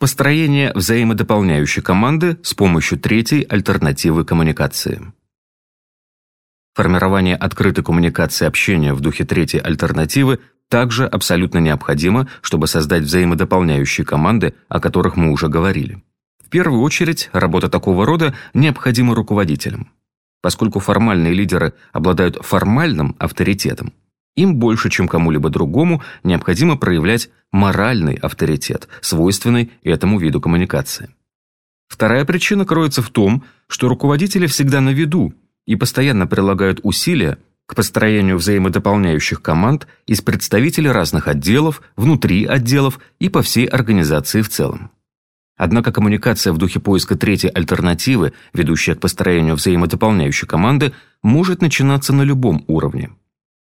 Построение взаимодополняющей команды с помощью третьей альтернативы коммуникации. Формирование открытой коммуникации общения в духе третьей альтернативы также абсолютно необходимо, чтобы создать взаимодополняющие команды, о которых мы уже говорили. В первую очередь, работа такого рода необходима руководителям. Поскольку формальные лидеры обладают формальным авторитетом, им больше, чем кому-либо другому, необходимо проявлять моральный авторитет, свойственный этому виду коммуникации. Вторая причина кроется в том, что руководители всегда на виду и постоянно прилагают усилия к построению взаимодополняющих команд из представителей разных отделов, внутри отделов и по всей организации в целом. Однако коммуникация в духе поиска третьей альтернативы, ведущая к построению взаимодополняющей команды, может начинаться на любом уровне.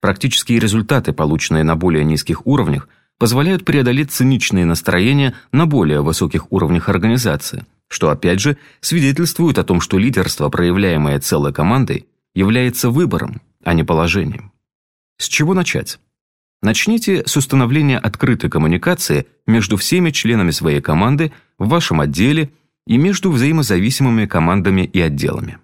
Практические результаты, полученные на более низких уровнях, позволяют преодолеть циничные настроения на более высоких уровнях организации, что опять же свидетельствует о том, что лидерство, проявляемое целой командой, является выбором, а не положением. С чего начать? Начните с установления открытой коммуникации между всеми членами своей команды в вашем отделе и между взаимозависимыми командами и отделами.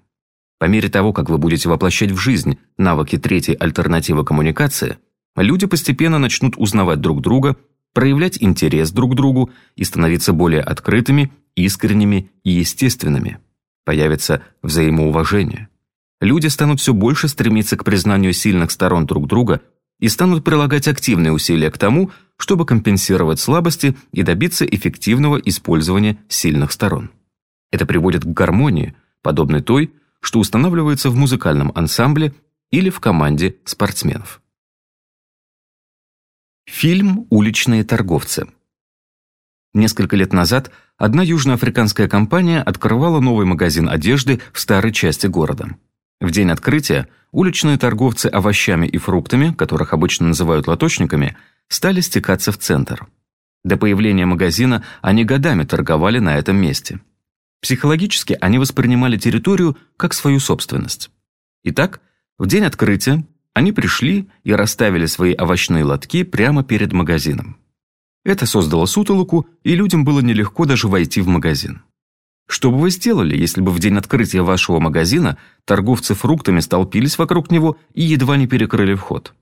По мере того, как вы будете воплощать в жизнь навыки третьей альтернативы коммуникации, люди постепенно начнут узнавать друг друга, проявлять интерес друг к другу и становиться более открытыми, искренними и естественными. Появится взаимоуважение. Люди станут все больше стремиться к признанию сильных сторон друг друга и станут прилагать активные усилия к тому, чтобы компенсировать слабости и добиться эффективного использования сильных сторон. Это приводит к гармонии, подобной той, что устанавливается в музыкальном ансамбле или в команде спортсменов. Фильм «Уличные торговцы». Несколько лет назад одна южноафриканская компания открывала новый магазин одежды в старой части города. В день открытия уличные торговцы овощами и фруктами, которых обычно называют лоточниками, стали стекаться в центр. До появления магазина они годами торговали на этом месте. Психологически они воспринимали территорию как свою собственность. Итак, в день открытия они пришли и расставили свои овощные лотки прямо перед магазином. Это создало сутолоку, и людям было нелегко даже войти в магазин. Что бы вы сделали, если бы в день открытия вашего магазина торговцы фруктами столпились вокруг него и едва не перекрыли вход?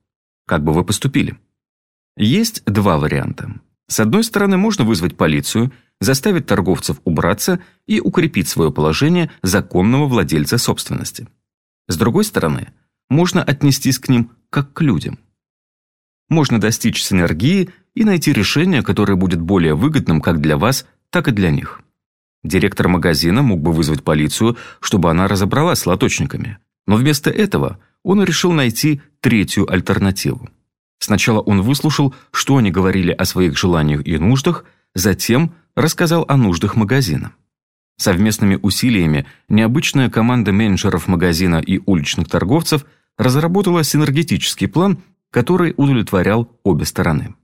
Как бы вы поступили? Есть два варианта. С одной стороны, можно вызвать полицию – заставить торговцев убраться и укрепить свое положение законного владельца собственности. С другой стороны, можно отнестись к ним как к людям. Можно достичь синергии и найти решение, которое будет более выгодным как для вас, так и для них. Директор магазина мог бы вызвать полицию, чтобы она разобралась с лоточниками, но вместо этого он решил найти третью альтернативу. Сначала он выслушал, что они говорили о своих желаниях и нуждах, затем рассказал о нуждах магазина. Совместными усилиями необычная команда менеджеров магазина и уличных торговцев разработала синергетический план, который удовлетворял обе стороны.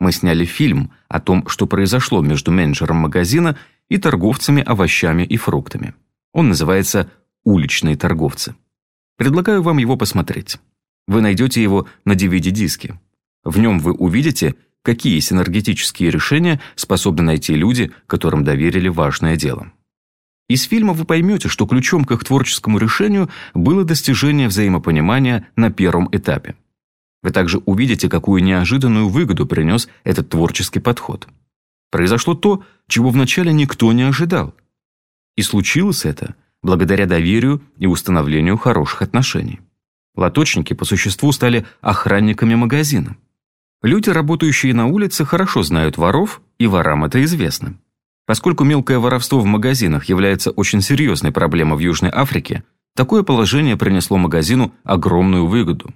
Мы сняли фильм о том, что произошло между менеджером магазина и торговцами овощами и фруктами. Он называется «Уличные торговцы». Предлагаю вам его посмотреть. Вы найдете его на DVD-диске. В нем вы увидите, какие синергетические решения способны найти люди, которым доверили важное дело. Из фильма вы поймете, что ключом к их творческому решению было достижение взаимопонимания на первом этапе. Вы также увидите, какую неожиданную выгоду принес этот творческий подход. Произошло то, чего вначале никто не ожидал. И случилось это благодаря доверию и установлению хороших отношений. Лоточники по существу стали охранниками магазина. Люди, работающие на улице, хорошо знают воров, и ворам это известно. Поскольку мелкое воровство в магазинах является очень серьезной проблемой в Южной Африке, такое положение принесло магазину огромную выгоду.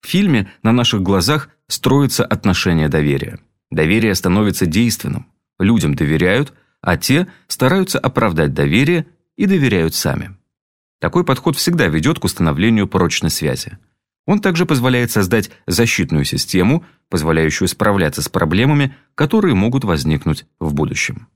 В фильме на наших глазах строится отношение доверия. Доверие становится действенным. Людям доверяют, а те стараются оправдать доверие и доверяют сами. Такой подход всегда ведет к установлению прочной связи. Он также позволяет создать защитную систему, позволяющую справляться с проблемами, которые могут возникнуть в будущем.